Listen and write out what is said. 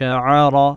شعر